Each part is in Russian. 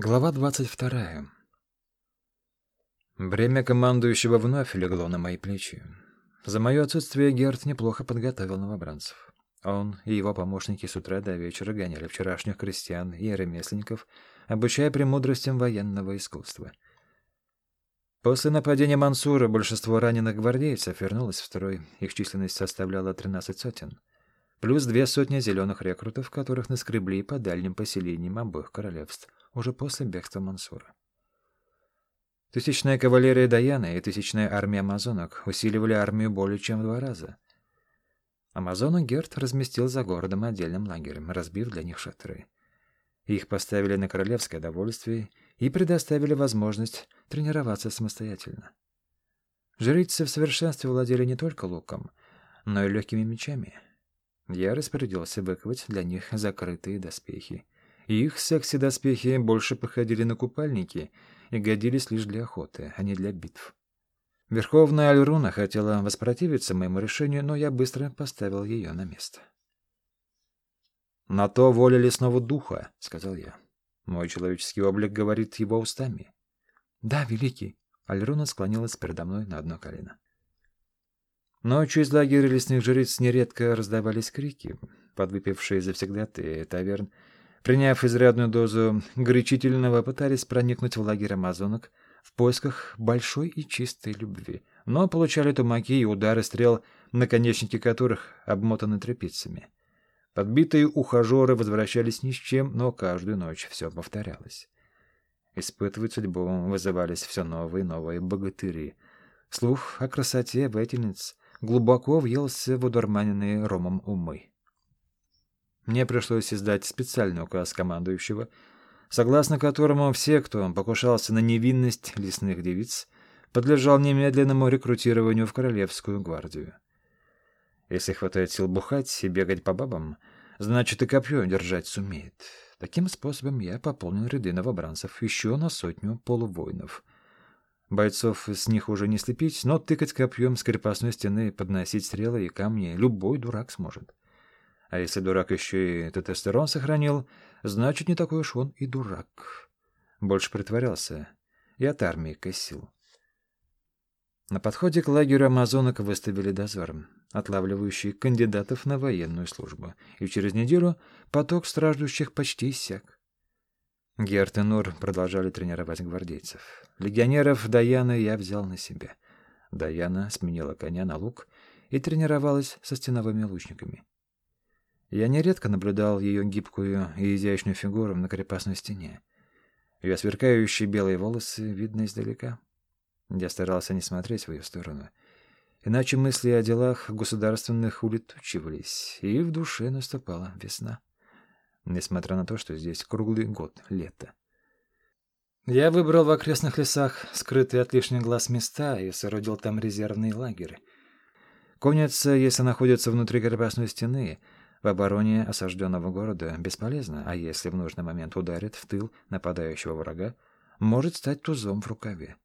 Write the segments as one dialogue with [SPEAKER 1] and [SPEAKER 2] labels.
[SPEAKER 1] Глава двадцать вторая. Бремя командующего вновь легло на мои плечи. За мое отсутствие Герт неплохо подготовил новобранцев. Он и его помощники с утра до вечера гоняли вчерашних крестьян и ремесленников, обучая премудростям военного искусства. После нападения Мансура большинство раненых гвардейцев вернулось в строй, их численность составляла 13 сотен, плюс две сотни зеленых рекрутов, которых наскребли по дальним поселениям обоих королевств — уже после бегства Мансура. Тысячная кавалерия Даяна и тысячная армия амазонок усиливали армию более чем в два раза. Амазону Герт разместил за городом отдельным лагерем, разбив для них шатры. Их поставили на королевское довольствие и предоставили возможность тренироваться самостоятельно. Жрицы в совершенстве владели не только луком, но и легкими мечами. Я распорядился выковать для них закрытые доспехи — их секси-доспехи больше походили на купальники и годились лишь для охоты, а не для битв. Верховная Альруна хотела воспротивиться моему решению, но я быстро поставил ее на место. «На то воля лесного духа», — сказал я. Мой человеческий облик говорит его устами. «Да, великий», — Альруна склонилась передо мной на одно колено. Ночью из лагеря лесных жриц нередко раздавались крики. Подвыпившие завсегдатые таверн приняв изрядную дозу горячительного, пытались проникнуть в лагерь амазонок в поисках большой и чистой любви, но получали тумаки и удары стрел, наконечники которых обмотаны тряпицами. Подбитые ухажеры возвращались ни с чем, но каждую ночь все повторялось. Испытывать судьбу вызывались все новые и новые богатыри. Слух о красоте воительниц глубоко въелся в удурманенные ромом умы. Мне пришлось издать специальный указ командующего, согласно которому все, кто покушался на невинность лесных девиц, подлежал немедленному рекрутированию в Королевскую гвардию. Если хватает сил бухать и бегать по бабам, значит и копье держать сумеет. Таким способом я пополнил ряды новобранцев еще на сотню полувоинов. Бойцов с них уже не слепить, но тыкать копьем с крепостной стены, подносить стрелы и камни любой дурак сможет. А если дурак еще и тестостерон сохранил, значит, не такой уж он и дурак. Больше притворялся и от армии косил. На подходе к лагерю амазонок выставили дозор, отлавливающий кандидатов на военную службу, и через неделю поток страждущих почти иссяк. Герт и Нур продолжали тренировать гвардейцев. Легионеров Даяна я взял на себя. Даяна сменила коня на лук и тренировалась со стеновыми лучниками. Я нередко наблюдал ее гибкую и изящную фигуру на крепостной стене. Ее сверкающие белые волосы видно издалека. Я старался не смотреть в ее сторону. Иначе мысли о делах государственных улетучивались, и в душе наступала весна. Несмотря на то, что здесь круглый год лето. Я выбрал в окрестных лесах скрытые от лишних глаз места и соорудил там резервный лагерь. Конница, если находится внутри крепостной стены — в обороне осажденного города бесполезно, а если в нужный момент ударит в тыл нападающего врага, может стать тузом в рукаве.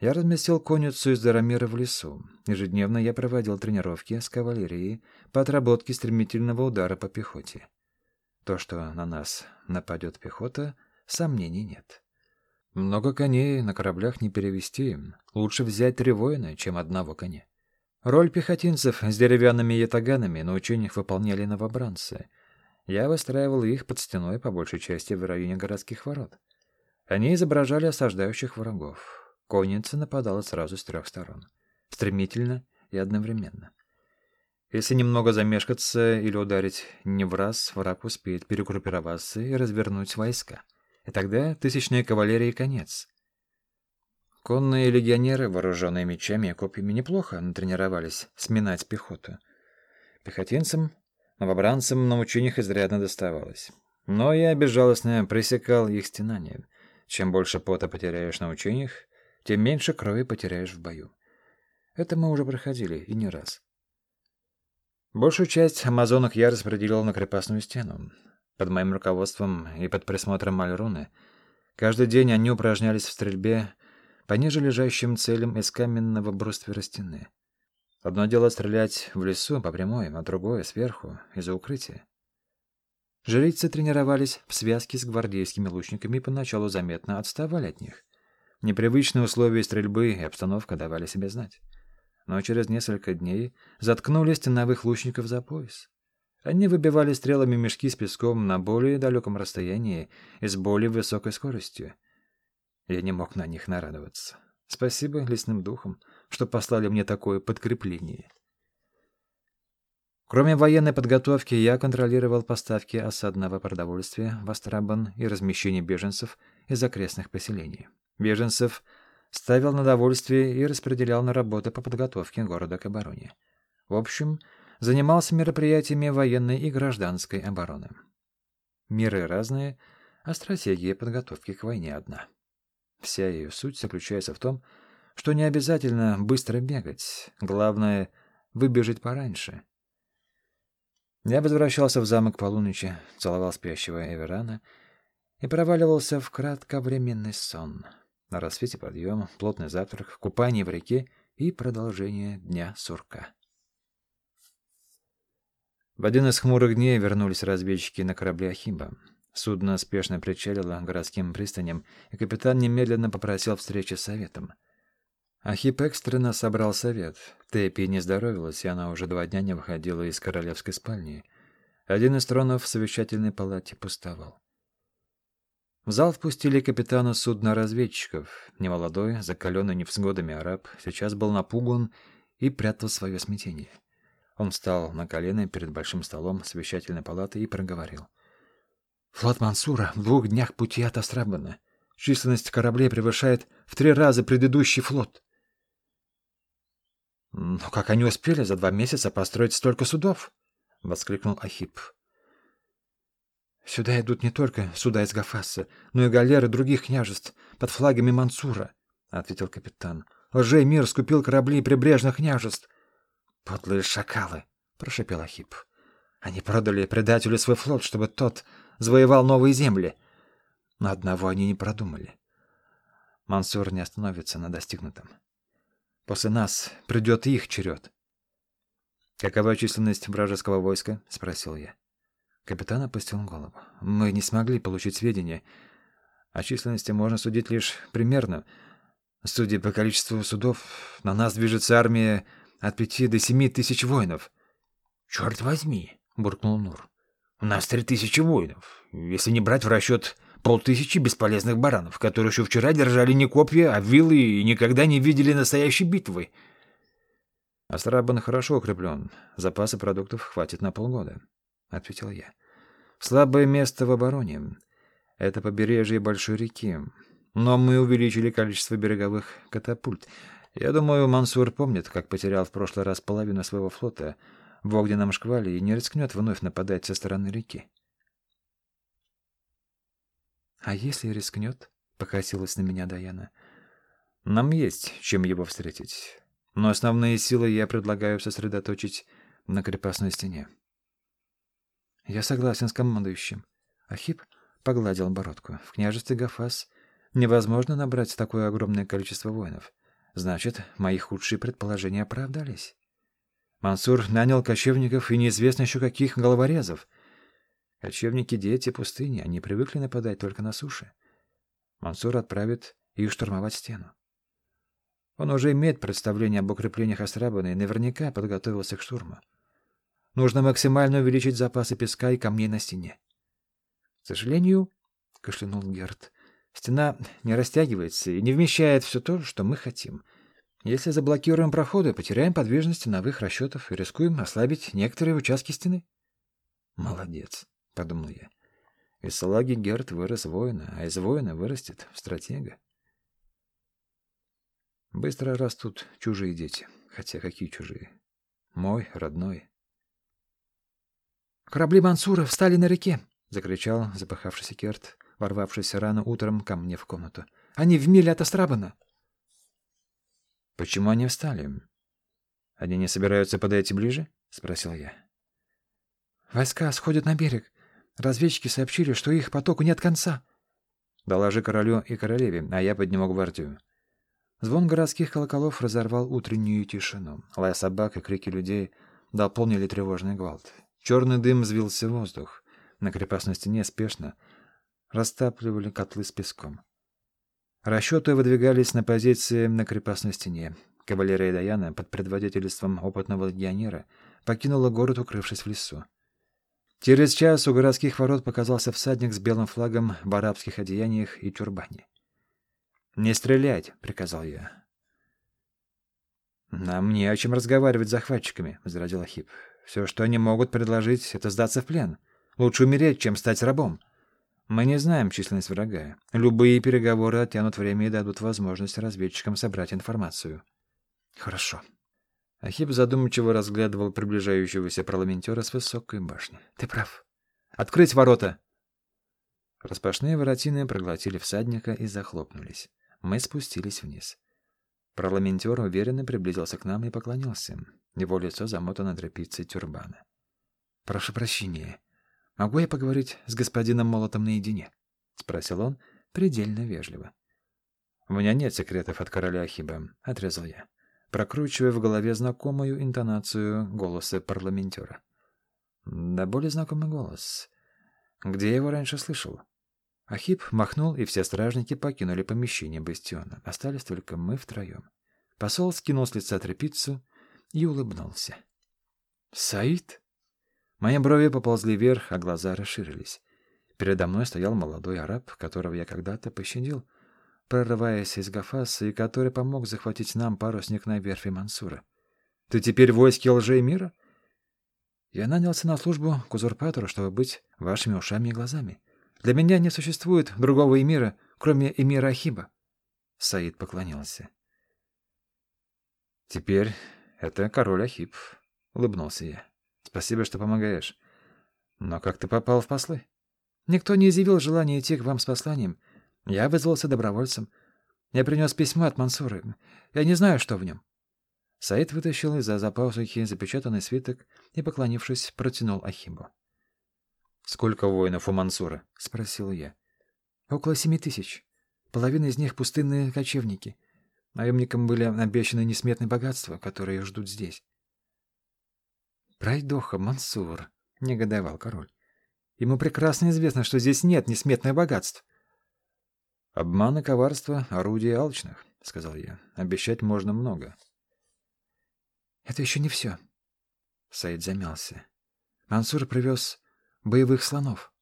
[SPEAKER 1] Я разместил конницу из Дарамира в лесу. Ежедневно я проводил тренировки с кавалерией по отработке стремительного удара по пехоте. То, что на нас нападет пехота, сомнений нет. Много коней на кораблях не перевести. Лучше взять три воина, чем одного коня. Роль пехотинцев с деревянными ятаганами на учениях выполняли новобранцы. Я выстраивал их под стеной по большей части в районе городских ворот. Они изображали осаждающих врагов. Конница нападала сразу с трех сторон. Стремительно и одновременно. Если немного замешкаться или ударить не в раз, враг успеет перегруппироваться и развернуть войска. И тогда тысячная кавалерия конец. Конные легионеры, вооруженные мечами и копьями, неплохо натренировались сминать пехоту. Пехотинцам, новобранцам на учениях изрядно доставалось. Но я безжалостно пресекал их стенания. Чем больше пота потеряешь на учениях, тем меньше крови потеряешь в бою. Это мы уже проходили, и не раз. Большую часть амазонок я распределил на крепостную стену. Под моим руководством и под присмотром Мальруны каждый день они упражнялись в стрельбе по ниже лежащим целям из каменного бруствера стены. Одно дело стрелять в лесу по прямой, а другое — сверху, из-за укрытия. Жрицы тренировались в связке с гвардейскими лучниками и поначалу заметно отставали от них. Непривычные условия стрельбы и обстановка давали себе знать. Но через несколько дней заткнули стеновых лучников за пояс. Они выбивали стрелами мешки с песком на более далеком расстоянии и с более высокой скоростью. Я не мог на них нарадоваться. Спасибо лесным духам, что послали мне такое подкрепление. Кроме военной подготовки, я контролировал поставки осадного продовольствия в Астрабан и размещение беженцев из окрестных поселений. Беженцев ставил на довольствие и распределял на работы по подготовке города к обороне. В общем, занимался мероприятиями военной и гражданской обороны. Миры разные, а стратегия подготовки к войне одна. Вся ее суть заключается в том, что не обязательно быстро бегать, главное — выбежать пораньше — я возвращался в замок полуночи, целовал спящего Эверана и проваливался в кратковременный сон. На рассвете подъем, плотный завтрак, купание в реке и продолжение дня сурка. В один из хмурых дней вернулись разведчики на корабле Ахиба. Судно спешно причалило к городским пристаням, и капитан немедленно попросил встречи с советом — Ахип экстренно собрал совет. Тэпи не здоровилась, и она уже два дня не выходила из королевской спальни. Один из тронов в совещательной палате пустовал. В зал впустили капитана судна разведчиков. Немолодой, закаленный невзгодами араб, сейчас был напуган и прятал свое смятение. Он встал на колено перед большим столом совещательной палаты и проговорил. «Флот Мансура в двух днях пути от Астрабана. Численность кораблей превышает в три раза предыдущий флот. «Но как они успели за два месяца построить столько судов?» — воскликнул Ахип. «Сюда идут не только суда из Гафаса, но и галеры других княжеств под флагами Мансура», — ответил капитан. «Лжей мир скупил корабли прибрежных княжеств». «Подлые шакалы», — прошепел Ахип. «Они продали предателю свой флот, чтобы тот завоевал новые земли. Но одного они не продумали. Мансур не остановится на достигнутом. После нас придет их черед. «Какова численность вражеского войска?» — спросил я. Капитан опустил голову. «Мы не смогли получить сведения. О численности можно судить лишь примерно. Судя по количеству судов, на нас движется армия от пяти до семи тысяч воинов». «Черт возьми!» — буркнул Нур. «У нас три тысячи воинов, если не брать в расчет Полтысячи бесполезных баранов, которые еще вчера держали не копья, а вилы и никогда не видели настоящей битвы. Астрабан хорошо укреплен. Запасы продуктов хватит на полгода, — ответил я. Слабое место в обороне — это побережье большой реки. Но мы увеличили количество береговых катапульт. Я думаю, Мансур помнит, как потерял в прошлый раз половину своего флота в огненном шквале и не рискнет вновь нападать со стороны реки. «А если рискнет?» — покосилась на меня Даяна. «Нам есть чем его встретить. Но основные силы я предлагаю сосредоточить на крепостной стене». «Я согласен с командующим». Ахип погладил бородку. «В княжестве Гафас невозможно набрать такое огромное количество воинов. Значит, мои худшие предположения оправдались». Мансур нанял кочевников и неизвестно еще каких головорезов — Кочевники — дети пустыни, они привыкли нападать только на суше. Мансур отправит их штурмовать стену. Он уже имеет представление об укреплениях Астрабана и наверняка подготовился к штурму. Нужно максимально увеличить запасы песка и камней на стене. — К сожалению, — кашлянул Герд, — стена не растягивается и не вмещает все то, что мы хотим. Если заблокируем проходы, потеряем подвижность новых расчетов и рискуем ослабить некоторые участки стены. — Молодец. — подумал я. Из салаги Герт вырос воина, а из воина вырастет стратега. Быстро растут чужие дети. Хотя какие чужие? Мой, родной. «Корабли Мансура встали на реке!» — закричал запыхавшийся Керт, ворвавшийся рано утром ко мне в комнату. «Они в миле от Астрабана!» «Почему они встали? Они не собираются подойти ближе?» — спросил я. «Войска сходят на берег. Разведчики сообщили, что их потоку нет конца. Доложи королю и королеве, а я подниму гвардию. Звон городских колоколов разорвал утреннюю тишину. Лай собак и крики людей дополнили тревожный гвалт. Черный дым взвился в воздух. на крепостной стене спешно растапливали котлы с песком. Расчеты выдвигались на позиции на крепостной стене. Кавалерия Даяна под предводительством опытного легионера покинула город, укрывшись в лесу. Через час у городских ворот показался всадник с белым флагом в арабских одеяниях и тюрбане. «Не стрелять!» — приказал я. «Нам не о чем разговаривать с захватчиками», — возразил Ахип. «Все, что они могут предложить, — это сдаться в плен. Лучше умереть, чем стать рабом. Мы не знаем численность врага. Любые переговоры оттянут время и дадут возможность разведчикам собрать информацию». «Хорошо», Ахип задумчиво разглядывал приближающегося парламентера с высокой башни. «Ты прав. Открыть ворота!» Распашные воротины проглотили всадника и захлопнулись. Мы спустились вниз. Парламентер уверенно приблизился к нам и поклонился. Его лицо замотано тряпицей тюрбана. «Прошу прощения. Могу я поговорить с господином Молотом наедине?» — спросил он предельно вежливо. «У меня нет секретов от короля Ахиба», — отрезал я прокручивая в голове знакомую интонацию голоса парламентера. Да более знакомый голос. Где я его раньше слышал? Ахип махнул, и все стражники покинули помещение бастиона. Остались только мы втроем. Посол скинул с лица тряпицу и улыбнулся. «Саид?» Мои брови поползли вверх, а глаза расширились. Передо мной стоял молодой араб, которого я когда-то пощадил — прорываясь из Гафаса, и который помог захватить нам парусник на верфи Мансура. Ты теперь в войске лжеэмира? Я нанялся на службу к узурпатору, чтобы быть вашими ушами и глазами. Для меня не существует другого эмира, кроме эмира Ахиба. Саид поклонился. Теперь это король Ахиб, улыбнулся я. Спасибо, что помогаешь. Но как ты попал в послы? Никто не изъявил желания идти к вам с посланием. Я вызвался добровольцем. Я принес письмо от Мансура. Я не знаю, что в нем. Саид вытащил из-за запасухи запечатанный свиток и, поклонившись, протянул Ахибу. «Сколько воинов у Мансура?» — спросил я. «Около семи тысяч. Половина из них — пустынные кочевники. Наемникам были обещаны несметные богатства, которые их ждут здесь». «Пройдоха, Мансур!» — негодовал король. «Ему прекрасно известно, что здесь нет несметных богатств. «Обман и коварство — орудие алчных», — сказал я. «Обещать можно много». «Это еще не все». Саид замялся. «Мансур привез боевых слонов».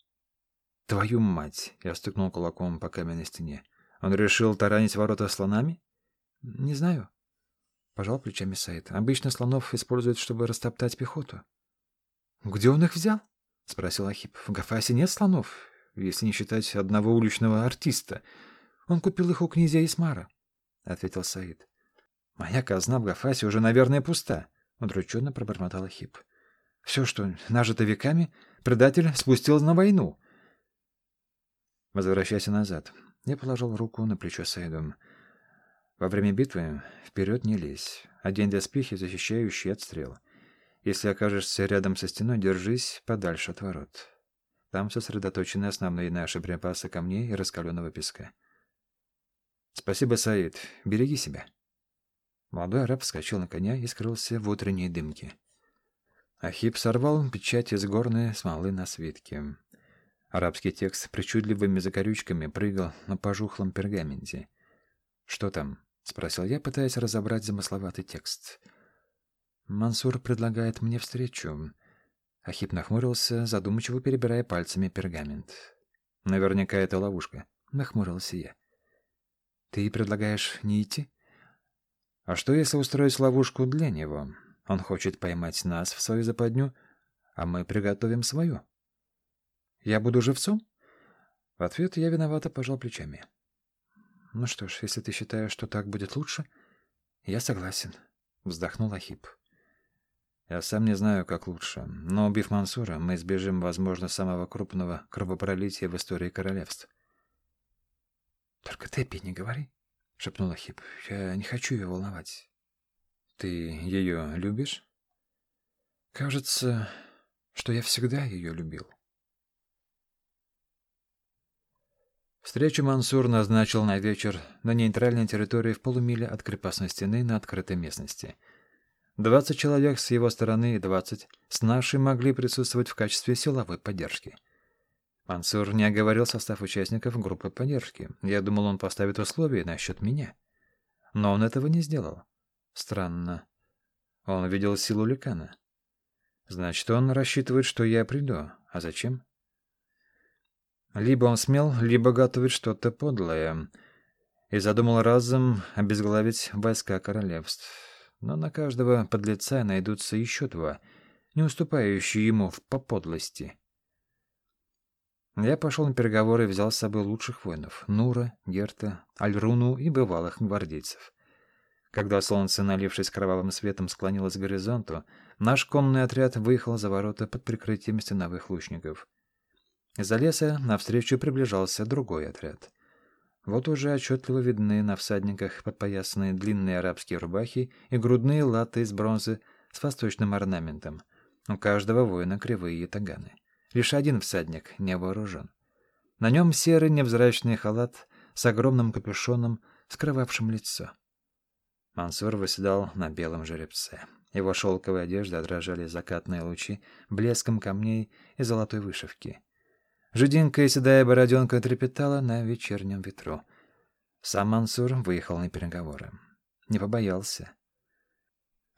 [SPEAKER 1] «Твою мать!» — я стукнул кулаком по каменной стене. «Он решил таранить ворота слонами?» «Не знаю». Пожал плечами Саид. «Обычно слонов используют, чтобы растоптать пехоту». «Где он их взял?» — спросил Ахип. «В Гафасе нет слонов если не считать одного уличного артиста. Он купил их у князя Исмара, — ответил Саид. — Моя казна в Гафасе уже, наверное, пуста, — удрученно пробормотал Хип. — Все, что нажито веками, предатель спустил на войну. Возвращайся назад. Я положил руку на плечо Саиду. Во время битвы вперед не лезь. Одень доспехи, защищающие от стрел. Если окажешься рядом со стеной, держись подальше от ворот. Там сосредоточены основные наши припасы камней и раскаленного песка. Спасибо, Саид. Береги себя. Молодой араб вскочил на коня и скрылся в утренней дымке. Ахип сорвал печать из горной смолы на свитке. Арабский текст причудливыми закорючками прыгал на пожухлом пергаменте. «Что там?» — спросил я, пытаясь разобрать замысловатый текст. «Мансур предлагает мне встречу. Ахип нахмурился, задумчиво перебирая пальцами пергамент. «Наверняка это ловушка», — нахмурился я. «Ты предлагаешь не идти?» «А что, если устроить ловушку для него? Он хочет поймать нас в свою западню, а мы приготовим свою». «Я буду живцом?» В ответ я виновато пожал плечами. «Ну что ж, если ты считаешь, что так будет лучше, я согласен», — вздохнул Ахип. Я сам не знаю, как лучше, но убив Мансура, мы избежим, возможно, самого крупного кровопролития в истории королевств. — Только ты не говори, — шепнула Хип. — Я не хочу ее волновать. — Ты ее любишь? — Кажется, что я всегда ее любил. Встречу Мансур назначил на вечер на нейтральной территории в полумиле от крепостной стены на открытой местности — Двадцать человек с его стороны и двадцать с нашей могли присутствовать в качестве силовой поддержки. Мансур не оговорил состав участников группы поддержки. Я думал, он поставит условия насчет меня. Но он этого не сделал. Странно. Он видел силу Ликана. Значит, он рассчитывает, что я приду. А зачем? Либо он смел, либо готовит что-то подлое. И задумал разом обезглавить войска королевств. Но на каждого подлеца найдутся еще два, не уступающие ему в по подлости. Я пошел на переговоры и взял с собой лучших воинов — Нура, Герта, Альруну и бывалых гвардейцев. Когда солнце, налившись кровавым светом, склонилось к горизонту, наш конный отряд выехал за ворота под прикрытием стеновых лучников. Из-за леса навстречу приближался другой отряд. Вот уже отчетливо видны на всадниках подпоясанные длинные арабские рубахи и грудные латы из бронзы с восточным орнаментом. У каждого воина кривые ятаганы. Лишь один всадник не вооружен. На нем серый невзрачный халат с огромным капюшоном, скрывавшим лицо. Мансур выседал на белом жеребце. Его шелковые одежды отражали закатные лучи блеском камней и золотой вышивки. Жиденькая седая бороденка трепетала на вечернем ветру. Сам Мансур выехал на переговоры. Не побоялся.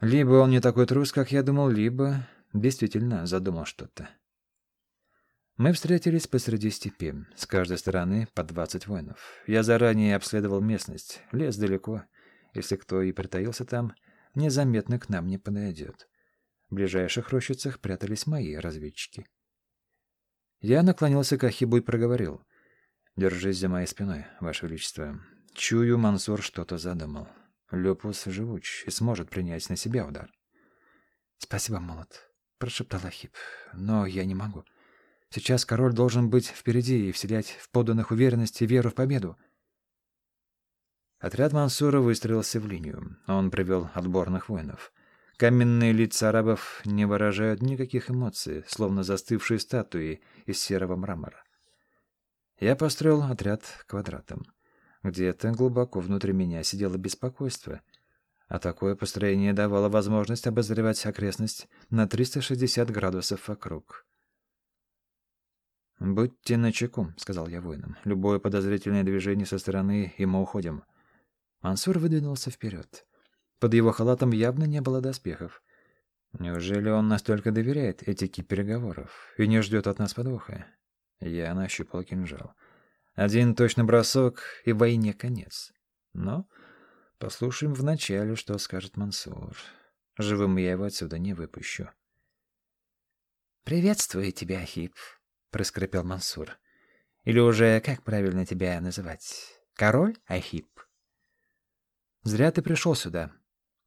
[SPEAKER 1] Либо он не такой трус, как я думал, либо действительно задумал что-то. Мы встретились посреди степи. С каждой стороны по двадцать воинов. Я заранее обследовал местность. Лес далеко. Если кто и притаился там, незаметно к нам не подойдет. В ближайших рощицах прятались мои разведчики. Я наклонился к Ахибу и проговорил. «Держись за моей спиной, Ваше Величество. Чую, Мансур что-то задумал. Люпус живуч и сможет принять на себя удар». «Спасибо, молот», — прошептал Ахиб. «Но я не могу». Сейчас король должен быть впереди и вселять в подданных уверенность и веру в победу. Отряд Мансура выстроился в линию. Он привел отборных воинов. Каменные лица арабов не выражают никаких эмоций, словно застывшие статуи из серого мрамора. Я построил отряд квадратом. Где-то глубоко внутри меня сидело беспокойство, а такое построение давало возможность обозревать окрестность на 360 градусов вокруг. «Будьте начеку», — сказал я воинам. «Любое подозрительное движение со стороны, и мы уходим». Мансур выдвинулся вперед. Под его халатом явно не было доспехов. Неужели он настолько доверяет этике переговоров и не ждет от нас подвоха? Я нащупал кинжал. Один точный бросок, и войне конец. Но послушаем вначале, что скажет Мансур. Живым я его отсюда не выпущу.
[SPEAKER 2] «Приветствую тебя, Хип», — проскрипел Мансур. «Или уже как правильно тебя называть? Король Ахип?»
[SPEAKER 1] «Зря ты пришел сюда».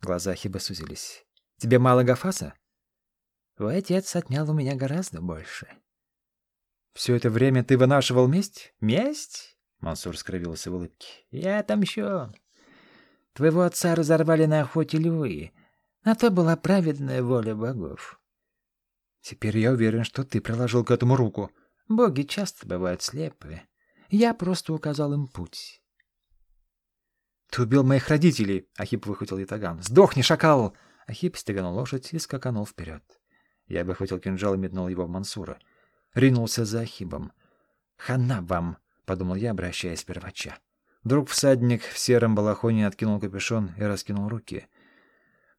[SPEAKER 1] Глаза Ахиба сузились. «Тебе мало гафаса?»
[SPEAKER 2] «Твой отец отнял у меня гораздо больше».
[SPEAKER 1] «Все это время ты вынашивал месть?»
[SPEAKER 2] «Месть?»
[SPEAKER 1] — Мансур скривился в улыбке.
[SPEAKER 2] «Я отомщу. Твоего отца разорвали на охоте львы. На то была праведная воля богов.
[SPEAKER 1] Теперь я уверен, что ты приложил к этому руку.
[SPEAKER 2] Боги часто бывают слепые. Я просто указал им путь.
[SPEAKER 1] Ты убил моих родителей, Ахип выхватил ятаган. Сдохни, шакал! Ахип стеганул лошадь и скаканул вперед. Я выхватил кинжал и метнул его в Мансура. Ринулся за Ахибом. «Хана вам!» — подумал я, обращаясь к первача. Вдруг всадник в сером балахоне откинул капюшон и раскинул руки.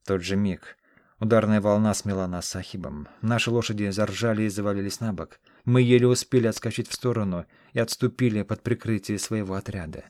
[SPEAKER 1] В тот же миг Ударная волна смела нас с Ахибом. Наши лошади заржали и завалились на бок. Мы еле успели отскочить в сторону и отступили под прикрытие своего отряда.